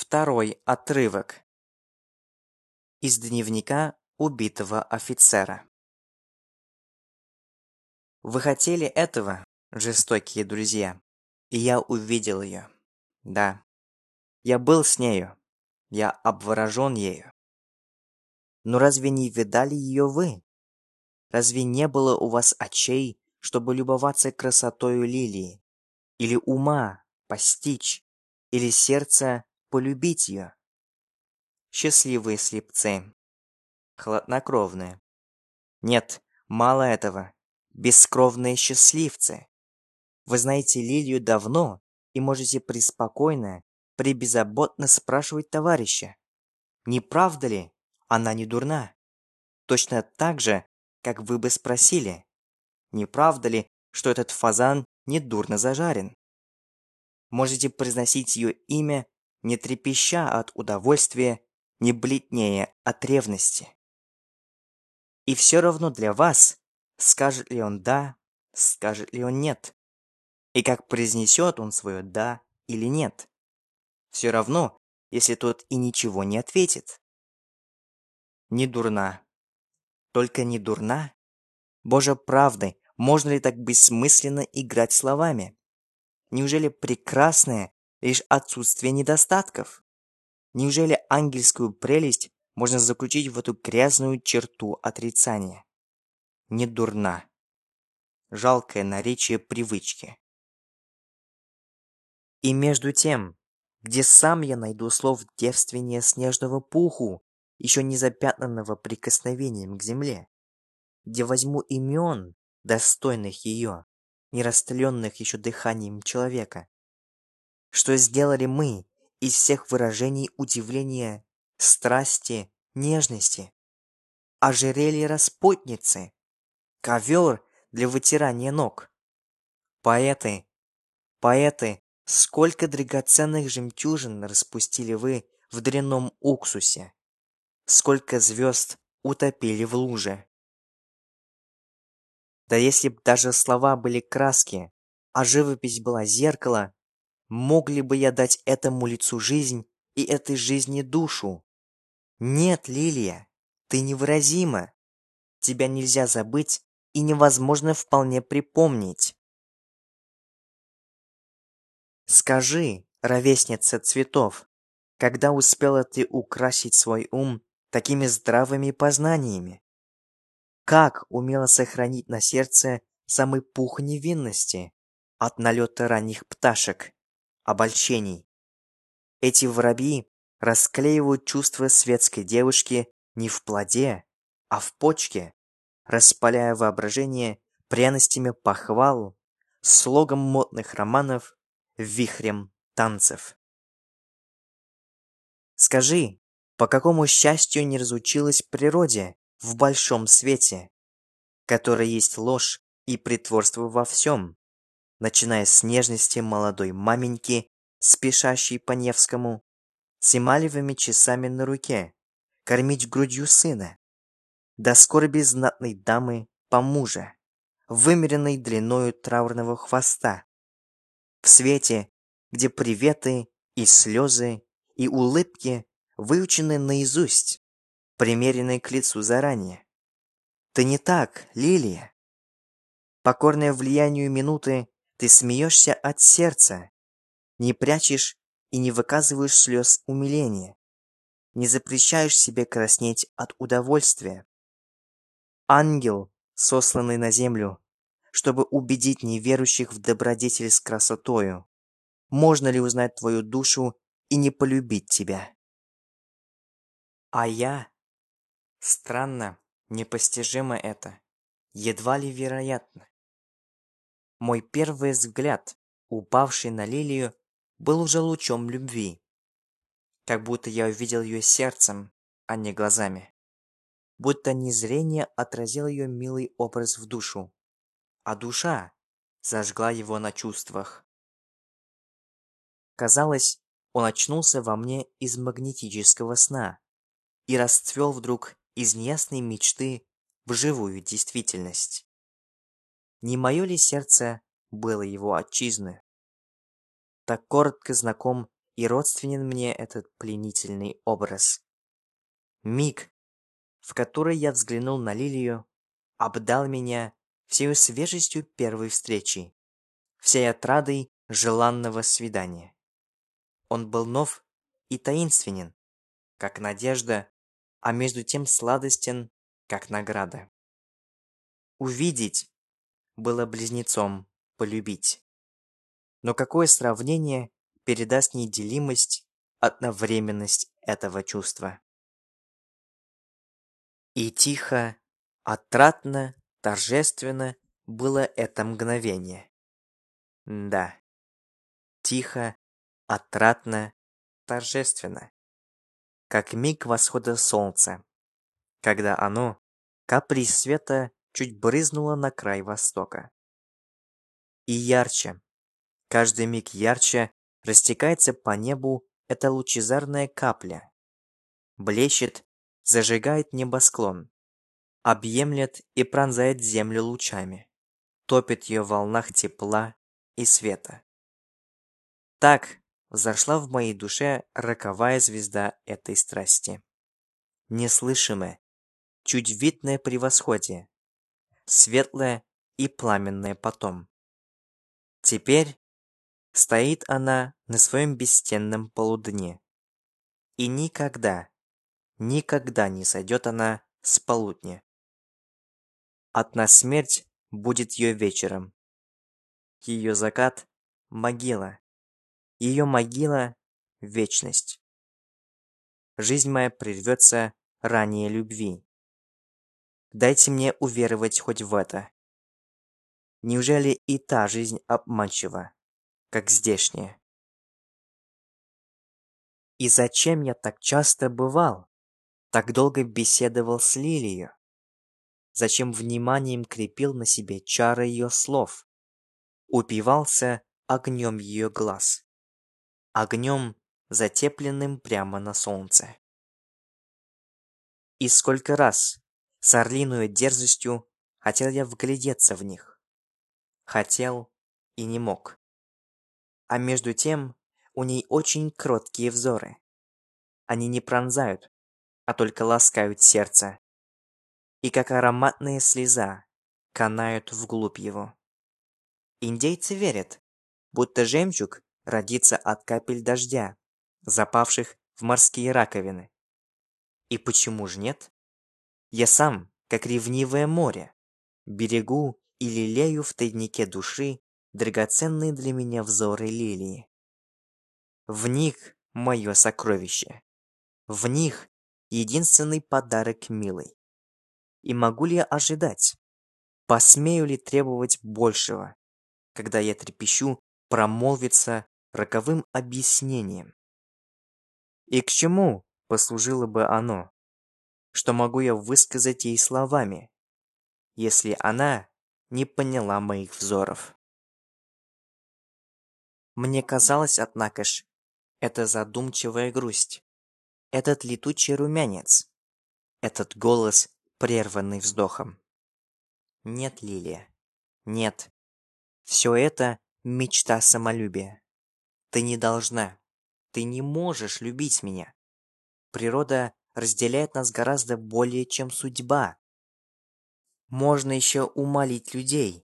Второй отрывок. Из дневника убитого офицера. Вы хотели этого, жестокие друзья, и я увидел ее. Да, я был с нею, я обворожен ею. Но разве не видали ее вы? Разве не было у вас очей, чтобы любоваться красотою лилии? Или ума постичь? Или сердца полюбить ее? Счастливые слепцы. Хладнокровные. Нет, мало этого. Бескровные счастливцы. Вы знаете Лилию давно и можете преспокойно, пребеззаботно спрашивать товарища. Не правда ли, она не дурна? Точно так же, как вы бы спросили, не правда ли, что этот фазан не дурно зажарен? Можете произносить ее имя, не трепеща от удовольствия, не бледнее от ревности. И все равно для вас, скажет ли он «да», скажет ли он «нет», и как произнесет он свое «да» или «нет». Все равно, если тот и ничего не ответит. Не дурна. Только не дурна? Боже правды, можно ли так бессмысленно играть словами? Неужели прекрасное лишь отсутствие недостатков? Неужели ангельскую прелесть можно заключить в эту грязную черту отрицания? Не дурна. Жалкое наречие привычки. И между тем, где сам я найду слов девственнее снежного пуху, еще не запятнанного прикосновением к земле, где возьму имен, достойных ее, не растленных еще дыханием человека. Что сделали мы из всех выражений удивления, страсти, нежности? Ожерелье распутницы, ковер для вытирания ног. Поэты, поэты, сколько драгоценных жемчужин распустили вы в дрянном уксусе, сколько звезд утопили в луже. Да если б даже слова были краски, а живопись была зеркало, мог ли бы я дать этому лицу жизнь и этой жизни душу? Нет, Лилия, ты невыразима. Тебя нельзя забыть и невозможно вполне припомнить. Скажи, ровесница цветов, когда успела ты украсить свой ум такими здравыми познаниями? Как умело сохранить на сердце самый пух невинности от налета ранних пташек, обольщений. Эти воробьи расклеивают чувства светской девушки не в плоде, а в почке, распаляя воображение пряностями похвал, слогом модных романов, вихрем танцев. Скажи, по какому счастью не разучилась природе в большом свете, которой есть ложь и притворство во всем, начиная с нежности молодой маменьки, спешащей по Невскому, с эмалевыми часами на руке, кормить грудью сына, до скорби знатной дамы по муже, вымеренной длиною траурного хвоста, в свете, где приветы и слезы и улыбки выучены наизусть, примеренной к лицу заранее. Ты не так, Лилия. Покорная влиянию минуты, ты смеешься от сердца, не прячешь и не выказываешь слез умиления, не запрещаешь себе краснеть от удовольствия. Ангел, сосланный на землю, чтобы убедить неверующих в добродетель с красотою. Можно ли узнать твою душу и не полюбить тебя? А я Странно, непостижимо это, едва ли вероятно. Мой первый взгляд, упавший на лилию, был уже лучом любви. Как будто я увидел ее сердцем, а не глазами. Будто не зрение отразило ее милый образ в душу, а душа зажгла его на чувствах. Казалось, он очнулся во мне из магнетического сна и расцвел вдруг из неясной мечты в живую действительность. Не мое ли сердце было его отчизны? Так коротко знаком и родственен мне этот пленительный образ. Миг, в который я взглянул на Лилию, обдал меня всей свежестью первой встречи, всей отрадой желанного свидания. Он был нов и таинственен, как надежда, а между тем сладостен, как награда. Увидеть было близнецом полюбить. Но какое сравнение передаст неделимость, одновременность этого чувства? И тихо, отрадно, торжественно было это мгновение. Да, тихо, отрадно, торжественно, как миг восхода солнца, когда оно, каприз света, чуть брызнуло на край востока. И ярче, каждый миг ярче, растекается по небу эта лучезарная капля. Блещет, зажигает небосклон, объемлет и пронзает землю лучами, топит ее в волнах тепла и света. Так взошла в моей душе роковая звезда этой страсти. Неслышимое, чуть видное превосходие, светлое и пламенное потом. Теперь стоит она на своем бесстенном полудне. И никогда, никогда не сойдет она с полудня. Одна смерть будет ее вечером. Ее закат — могила. Ее могила — вечность. Жизнь моя прервется ранее любви. Дайте мне уверовать хоть в это. Неужели и та жизнь обманчива, как здешняя? И зачем я так часто бывал, так долго беседовал с Лилией? Зачем вниманием крепил на себе чары ее слов? Упивался огнем ее глаз. Огнем, затепленным прямо на солнце. И сколько раз, с орлиную дерзостью, хотел я вглядеться в них. Хотел и не мог. А между тем, у ней очень кроткие взоры. Они не пронзают, а только ласкают сердце. И как ароматная слеза, канают вглубь его. Индейцы верят, будто жемчуг родится от капель дождя, запавших в морские раковины. И почему же нет? Я сам, как ревнивое море, берегу и лелею в тайнике души драгоценные для меня взоры лилии. В них мое сокровище. В них единственный подарок милый. И могу ли я ожидать? Посмею ли требовать большего, когда я трепещу промолвиться роковым объяснением? И к чему послужило бы оно? Что могу я высказать ей словами, если она не поняла моих взоров? Мне казалось, однако ж, это задумчивая грусть, этот летучий румянец, этот голос, прерванный вздохом. Нет, Лилия, нет. Все это мечта самолюбия. Ты не должна, ты не можешь любить меня. Природа разделяет нас гораздо более, чем судьба. Можно еще умолить людей.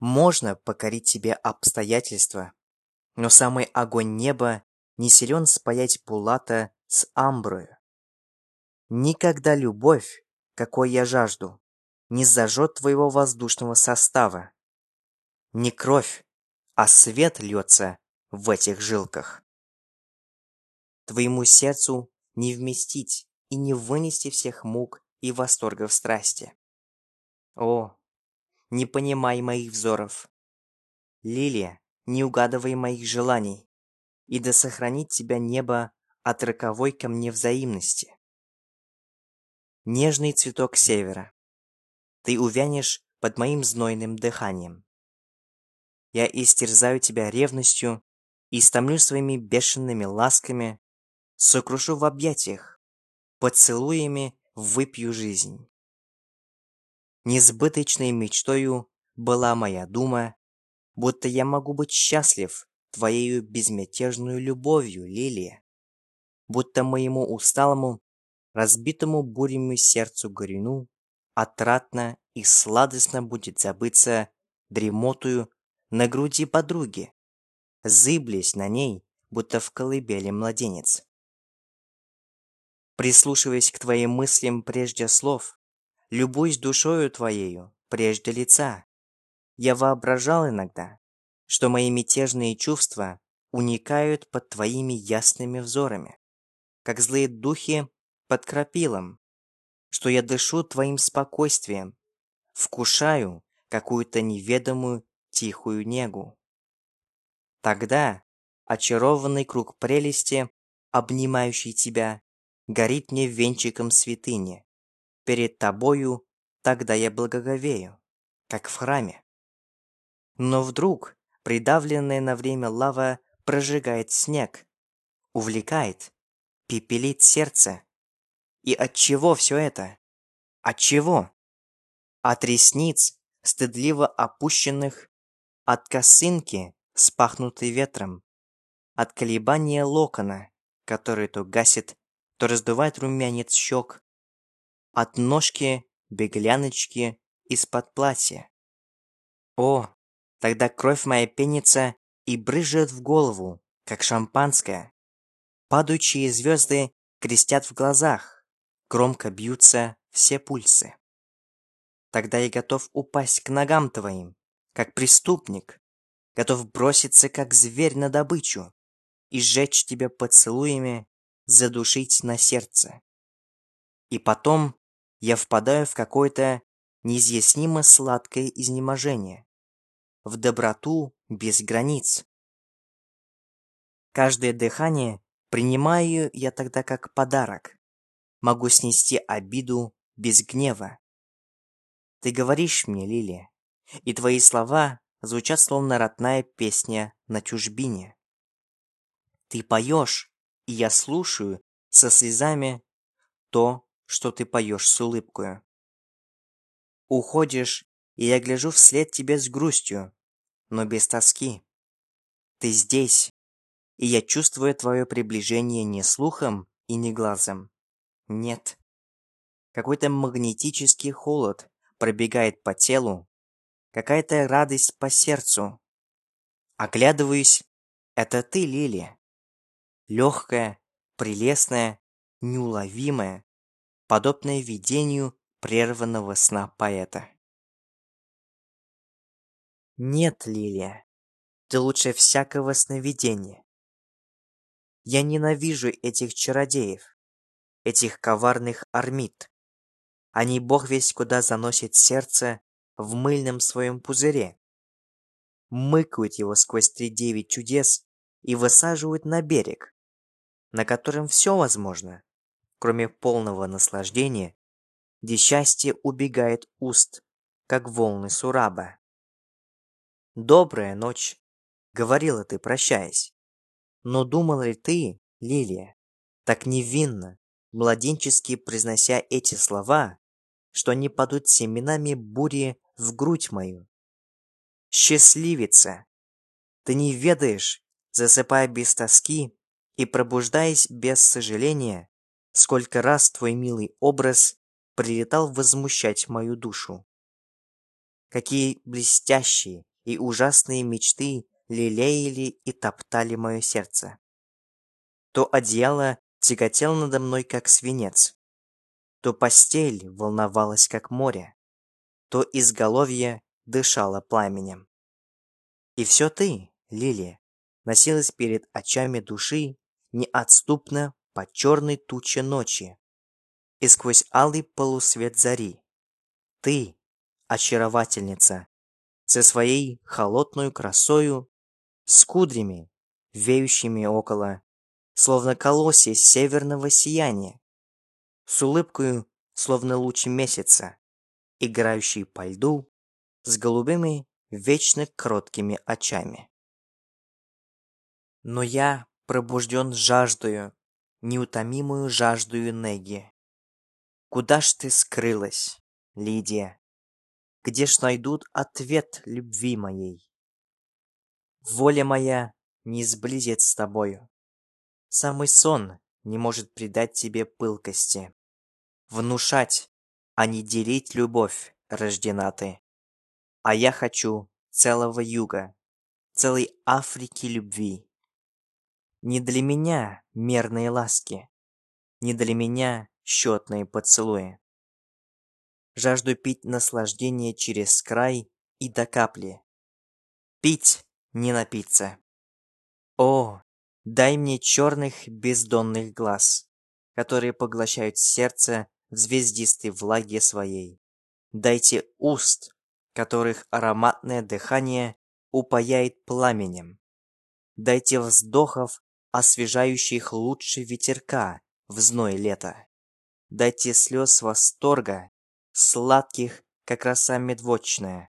Можно покорить себе обстоятельства. Но самый огонь неба не силен спаять Пулата с Амброю. Никогда любовь, какой я жажду, не зажжет твоего воздушного состава. Не кровь, а свет льется в этих жилках. Твоему сердцу не вместить и не вынести всех мук и восторгов страсти. О, не понимай моих взоров. Лилия, не угадывай моих желаний, и да сохранит тебя небо от роковой ко мне взаимности. Нежный цветок севера, ты увянешь под моим знойным дыханием. Я истерзаю тебя ревностью и истомлю своими бешеными ласками, сокрушу в объятиях, поцелуями выпью жизнь. Несбыточной мечтою была моя дума, будто я могу быть счастлив твоею безмятежную любовью, Лилия. Будто моему усталому, разбитому бурями сердцу горюну, отратно и сладостно будет забыться дремотую на груди подруги, зыблясь на ней, будто в колыбели младенец. Прислушиваясь к твоим мыслям прежде слов, любуясь душою твоею прежде лица, я воображал иногда, что мои мятежные чувства уникают под твоими ясными взорами, как злые духи под крапилом, что я дышу твоим спокойствием, вкушаю какую-то неведомую тихую негу. Тогда очарованный круг прелести, обнимающий тебя, горит мне венчиком святыни. Перед тобою тогда я благоговею, как в храме. Но вдруг придавленная на время лава прожигает снег, увлекает, пепелит сердце. И от чего все это? От чего? От ресниц, стыдливо опущенных, от косынки, спахнутой ветром, от колебания локона, который то гасит, то раздувает румянец щек, от ножки бегляночки из-под платья. О, тогда кровь моя пенится и брызжет в голову, как шампанское. Падающие звезды крестят в глазах, громко бьются все пульсы. Тогда я готов упасть к ногам твоим, как преступник, готов броситься, как зверь на добычу, и сжечь тебя поцелуями, задушить на сердце. И потом я впадаю в какое-то неизъяснимо сладкое изнеможение, в доброту без границ. Каждое дыхание принимаю я тогда как подарок. Могу снести обиду без гнева. Ты говоришь мне, Лилия, и твои слова звучат словно родная песня на чужбине. Ты поешь, и я слушаю со слезами то, что ты поешь с улыбкою. Уходишь, и я гляжу вслед тебе с грустью, но без тоски. Ты здесь, и я чувствую твое приближение не слухом и не глазом. Нет. Какой-то магнетический холод пробегает по телу, какая-то радость по сердцу. Оглядываюсь, это ты, Лили. Легкая, прелестная, неуловимая, подобное видению прерванного сна поэта. Нет, Лилия, ты лучше всякого сновидения. Я ненавижу этих чародеев, этих коварных армид. Они бог весь куда заносит сердце в мыльном своем пузыре, мыкают его сквозь три девять чудес и высаживают на берег, на котором все возможно, кроме полного наслаждения, где счастье убегает уст, как волны сураба. «Добрая ночь», — говорила ты, прощаясь. Но думала ли ты, Лилия, так невинно, младенчески произнося эти слова, что они падут семенами бури в грудь мою? Счастливица! Ты не ведаешь, засыпая без тоски и пробуждаясь без сожаления, сколько раз твой милый образ прилетал возмущать мою душу. Какие блестящие и ужасные мечты лелеяли и топтали мое сердце. То одеяло тяготело надо мной, как свинец, то постель волновалась, как море, то изголовье дышало пламенем. И все ты, Лилия, носилась перед очами души неотступно по черной туче ночи и сквозь алый полусвет зари. Ты, очаровательница, со своей холодной красою, с кудрями, веющими около, словно колосья северного сияния, с улыбкою, словно луч месяца, играющий по льду, с голубыми, вечно кроткими очами. Но я пробужден жаждою, неутомимую жаждую Неги. Куда ж ты скрылась, Лидия? Где ж найдут ответ любви моей? Воля моя не сблизит с тобою. Самый сон не может придать тебе пылкости. Внушать, а не делить любовь рождена ты. А я хочу целого юга, целой Африки любви. Не для меня мерные ласки, не для меня счетные поцелуи. Жажду пить наслаждение через край и до капли. Пить, не напиться. О, дай мне черных бездонных глаз, которые поглощают сердце в звездистой влаге своей. Дайте уст, которых ароматное дыхание упаяет пламенем. Дайте вздохов, освежающих лучше ветерка в зной лета. Дайте слез восторга, сладких, как роса медвочная,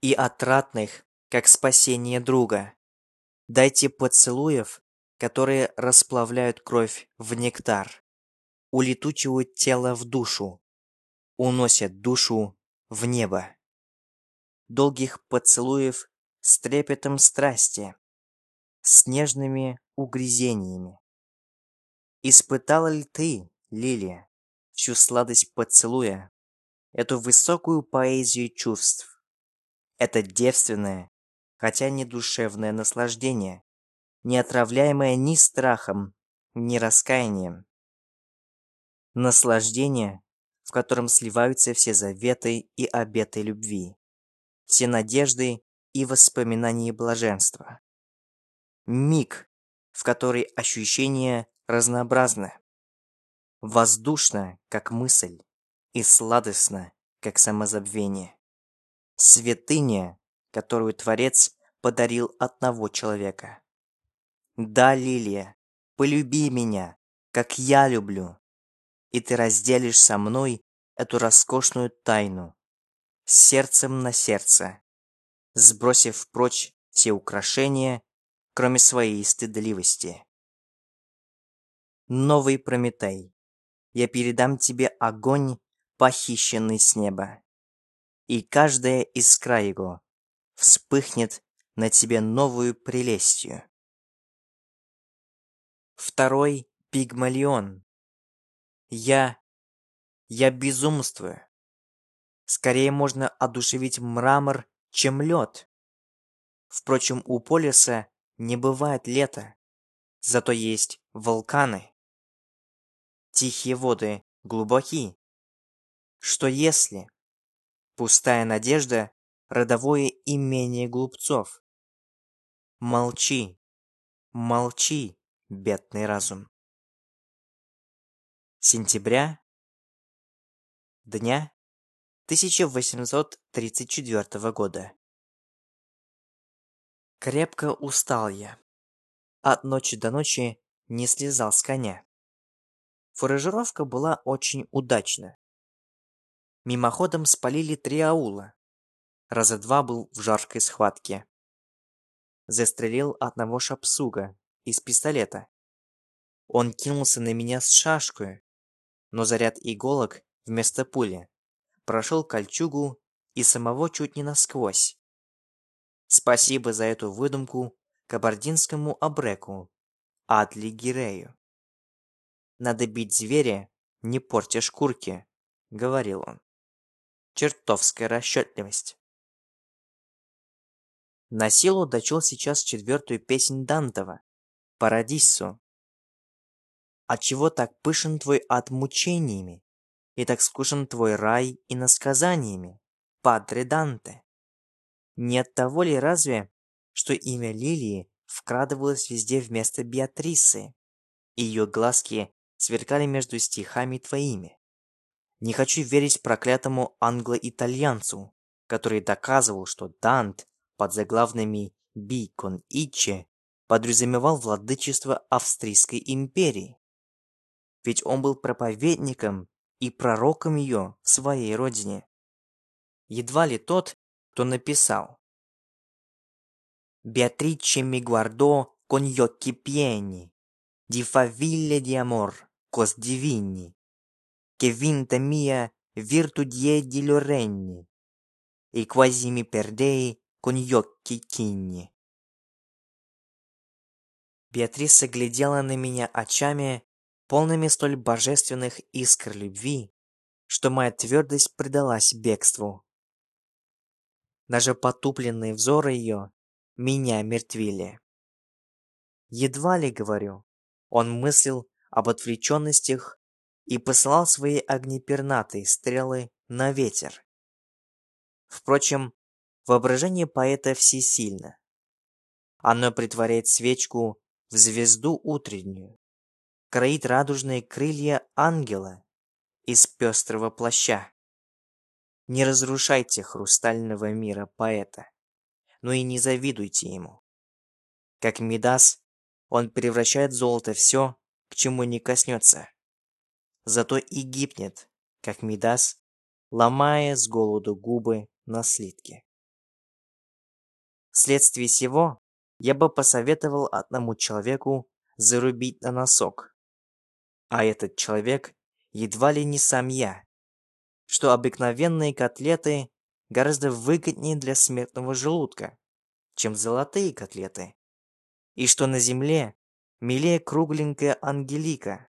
и отратных, как спасение друга. Дайте поцелуев, которые расплавляют кровь в нектар, улетучивают тело в душу, уносят душу в небо. Долгих поцелуев с трепетом страсти, с нежными угрызениями. Испытала ли ты, Лилия, всю сладость поцелуя, эту высокую поэзию чувств, это девственное, хотя не душевное наслаждение, не отравляемое ни страхом, ни раскаянием. Наслаждение, в котором сливаются все заветы и обеты любви, все надежды и воспоминания блаженства. Миг, в который ощущения разнообразны. Воздушно, как мысль, и сладостно, как самозабвение. Святыня, которую Творец подарил одного человека. Да, Лилия, полюби меня, как я люблю, и ты разделишь со мной эту роскошную тайну, сердцем на сердце, сбросив прочь все украшения, кроме своей стыдливости. Новый Прометей, я передам тебе огонь, похищенный с неба, и каждая искра его вспыхнет на тебе новую прелестью. Второй Пигмалион. Я... я безумствую. Скорее можно одушевить мрамор, чем лед. Впрочем, у полюса не бывает лета, зато есть вулканы. Тихие воды глубоки. Что если? Пустая надежда родовое имение глупцов. Молчи, молчи, бедный разум. Сентября дня 1834 года. Крепко устал я. От ночи до ночи не слезал с коня. Фуражировка была очень удачна. Мимоходом спалили три аула, раза два был в жаркой схватке. Застрелил одного шапсуга из пистолета. Он кинулся на меня с шашкой, но заряд иголок вместо пули прошел кольчугу и самого чуть не насквозь. Спасибо за эту выдумку кабардинскому абреку Адли Гирею. «Надо бить зверя, не портя шкурки», — говорил он. Чертовская расчетливость. На силу дочел сейчас четвертую песнь Дантова «Парадиссу». Отчего так пышен твой ад мучениями, и так скушен твой рай и насказаниями, Падре Данте? Не от того ли разве, что имя Лилии вкрадывалось везде вместо Беатрисы, ее глазки сверкали между стихами твоими? Не хочу верить проклятому англо-итальянцу, который доказывал, что Дант под заглавными Бикон Иче подразумевал владычество Австрийской империи. Ведь он был проповедником и пророком ее в своей родине. Едва ли тот, кто написал «Beatrice mi guardò con gli occhi pieni di faville di amor cos divini, che vinta mia virtu diedi lo regni, e quasi mi perdei con gli occhi chigni. Беатриса глядела на меня очами, полными столь божественных искр любви, что моя твердость предалась бегству. Даже потупленные взоры ее меня мертвили. Едва ли, говорю, он мыслил об отвлеченностях и посылал свои огнепернатые стрелы на ветер. Впрочем, воображение поэта всесильно. Оно притворяет свечку в звезду утреннюю, кроит радужные крылья ангела из пестрого плаща. Не разрушайте хрустального мира поэта, но и не завидуйте ему. Как Мидас, он превращает в золото все, к чему не коснется. Зато и гибнет, как Мидас, ломая с голоду губы на слитке. Вследствие сего я бы посоветовал одному человеку зарубить на носок. А этот человек едва ли не сам я, что обыкновенные котлеты гораздо выгоднее для смертного желудка, чем золотые котлеты, и что на земле милее кругленькая Ангелика,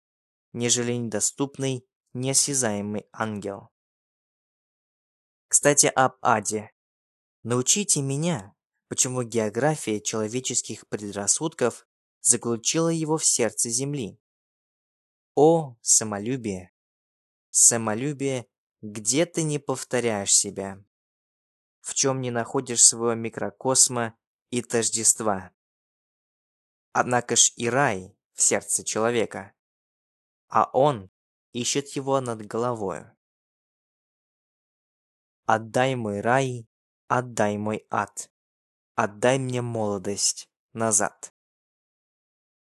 нежели недоступный, неосязаемый ангел. Кстати, об аде. Научите меня, почему география человеческих предрассудков заключила его в сердце Земли. О, самолюбие! Самолюбие, где ты не повторяешь себя, в чем не находишь своего микрокосма и тождества. Однако ж и рай в сердце человека, а он ищет его над головою. Отдай мой рай, отдай мой ад, отдай мне молодость назад.